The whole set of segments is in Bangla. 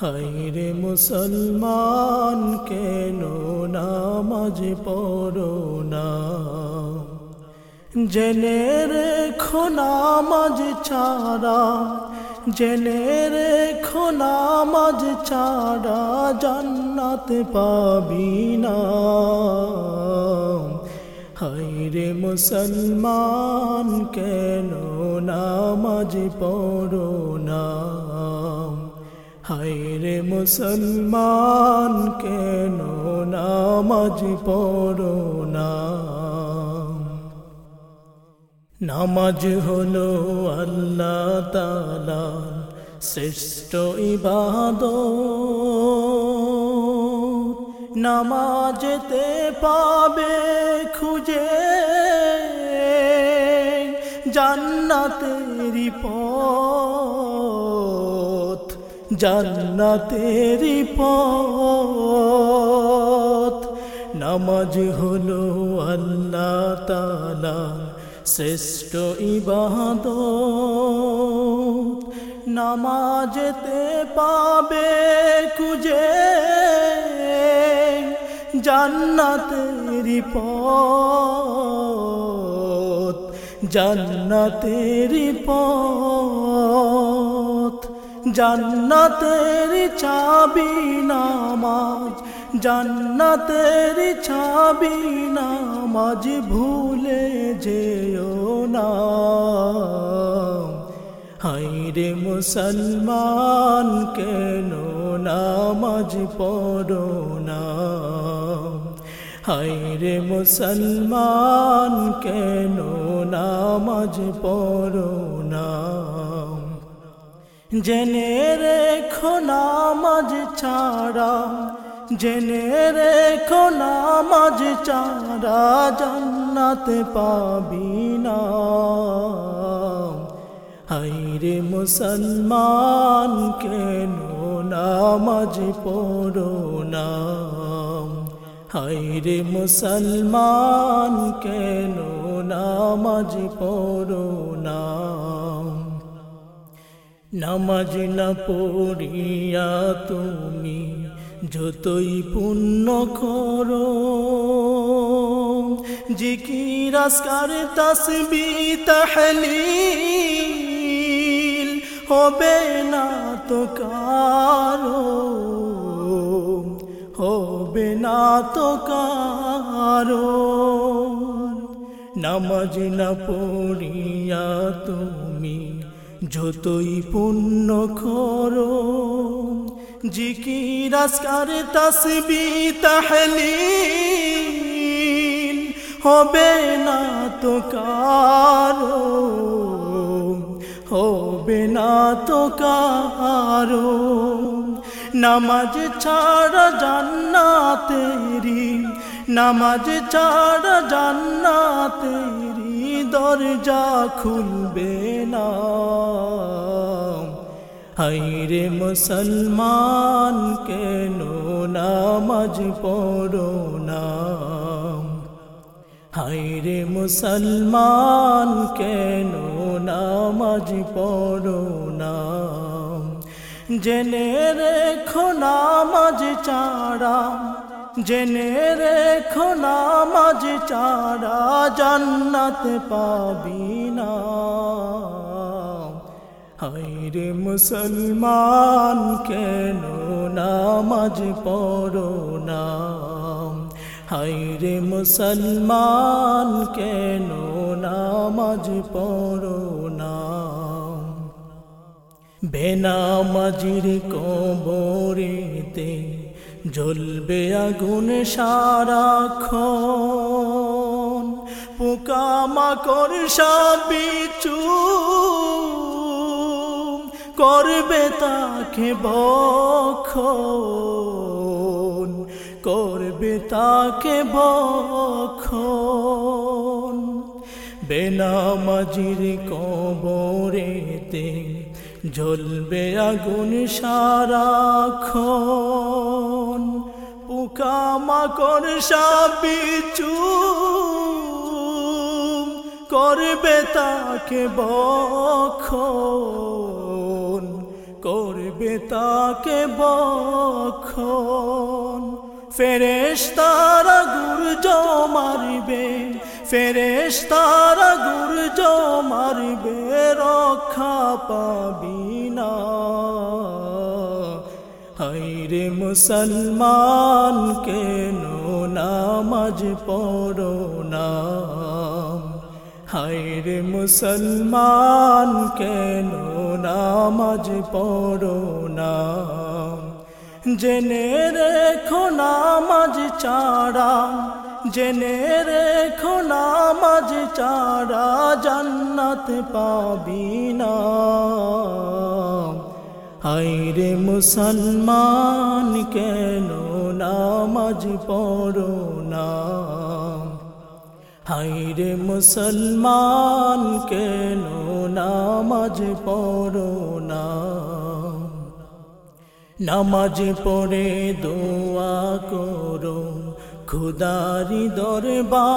হাইরে মুসলমান, কেন নামাজ পড়ো না? জেনে রেখো নামাজ ছাড়া, জেনে রেখো নামাজ ছাড়া জান্নাত পাবি না। হাইরে মুসলমান, কেন নামাজ পড়ো না? হাইরে মুসলমান, কেন নামাজ পড়ো না? নামাজ হলো আল্লাহ তালা শ্রেষ্ঠ ইবাদ নামাজেতে পাবে খুঁজে, জান্নাতেরি পথ। জান্নাতেরি পথ। নামাজ হলো আল্লাহ তালা শ্রেষ্ঠ ইবাদ নামাজেতে পাবে কুজে জান্নাতেরি পথ। জান্নাতেরি পথ। জান্নাতের চাবি নামাজ, জান্নাতের চাবি নামাজ ভুলে যেও না। হাইরে মুসলমান, কেন নামাজ পড়ো না? হাইরে মুসলমান, কেন নামাজ পড়ো না? জেনে রেখো নামাজ ছাড়া, জেনে রেখো নামাজ ছাড়া জান্নাত পাবি না। হাইরে মুসলমান, কেন নামাজ পড়ো না? হাইরে মুসলমান, কেন নামাজ পড়ো না? নামাজ না পড়িয়া তুমি যতই পুণ্য করো। জিকির আসকার তসবি তাহলিল হবে না তো কারও। হবে না তো কারও। নামাজ না পড়িয়া তুমি যতই পুণ্য করো, জিকির আসকার তসবি তাহলিল, হবে না তো কারও, হবে না তো কারও। নামাজ ছাড়া জান্নাতেরি নামাজ ছাড়া জান্নাতেরি দরজা খুলবে না। হাইরে মুসলমান, কেন নামাজ পড়ো না? হাইরে মুসলমান, কেন নামাজ পড়ো না? জেনে রেখো নামাজ চাড়া জেনে রেখো নামাজ চাড়া জান্নাত পাবি না। হাইরে মুসলমান, কেন নামাজ পড়ো না? হাইরে মুসলমান, কেন নামাজ পড়ো না? বেনামাজির কবরেতে জ্বলবে আগুন সারাক্ষণ। পোকামাকড় সাবিচু করবে তাকে বক্ষণ। করবে তাকে বক্ষণ। বেনামাজির কবরেতে জ্বলবে আগুন সারাক্ষণ পোকামাকড় সাবিচু করবে তাকে বক্ষণ। করবে তাকে বক্ষণ। ফেরেশ তারা গুর্জ মারিবে ফেরেশ তারা গুর্জ মারিবে রক্ষা পাবি না হাইরে মুসলমান, কেন নামাজ পড়ো না? হাইরে মুসলমান, কেন নামাজ পড়ো না? জেনে রেখো নামাজ চারা জেনে রেখো নামাজ চারা জান্নাত পাবি হাইরে মুসলমান কেন নামাজ পড়ো না? হাইরে মুসলমান কেন নামাজ পড়ো না? নামাজ পড়ে দোয়া করো খুদারি দরবার।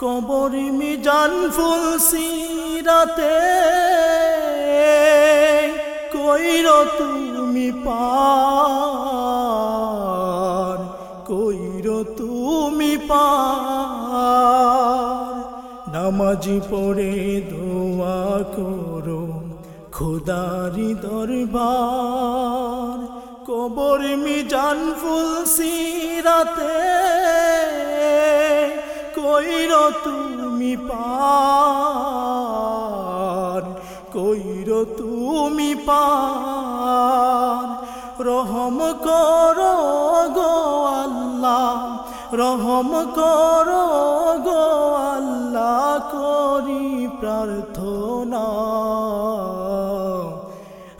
কবরি মিজান ফুল সিরাতে কইর তুমি পার, কইর তুমি পার। নামাজি পড়ে দোয়া করো খুদারি দরবার। কবর মিজান ফুল সিরাতে কইর তুমি পার, কইর তুমি পার রহম করো গো আল্লাহ, রহম করো গো আল্লাহ, করি প্রার্থনা।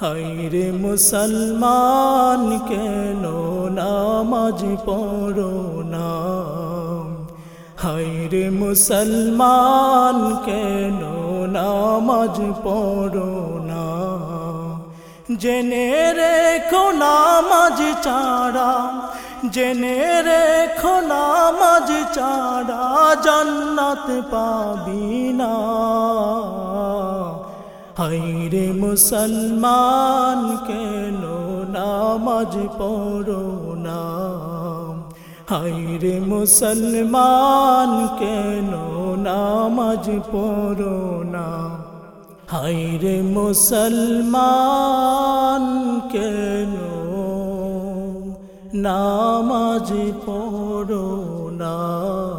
হাইরে মুসলমান, কেন নামাজ পড়ো না? হাইরে মুসলমান, কেন নামাজ পড়ো জেনে রেখো নামাজ চারা জেনে রেখো নামাজ চারা জান্নাত পাবি না। হাইরে মুসলমান, কেন নামাজ পড়ো না? হাইরে মুসলমান, কেন নামাজ পড়ো না? হাইরে মুসলমান কেন? নামাজ পড়ো না।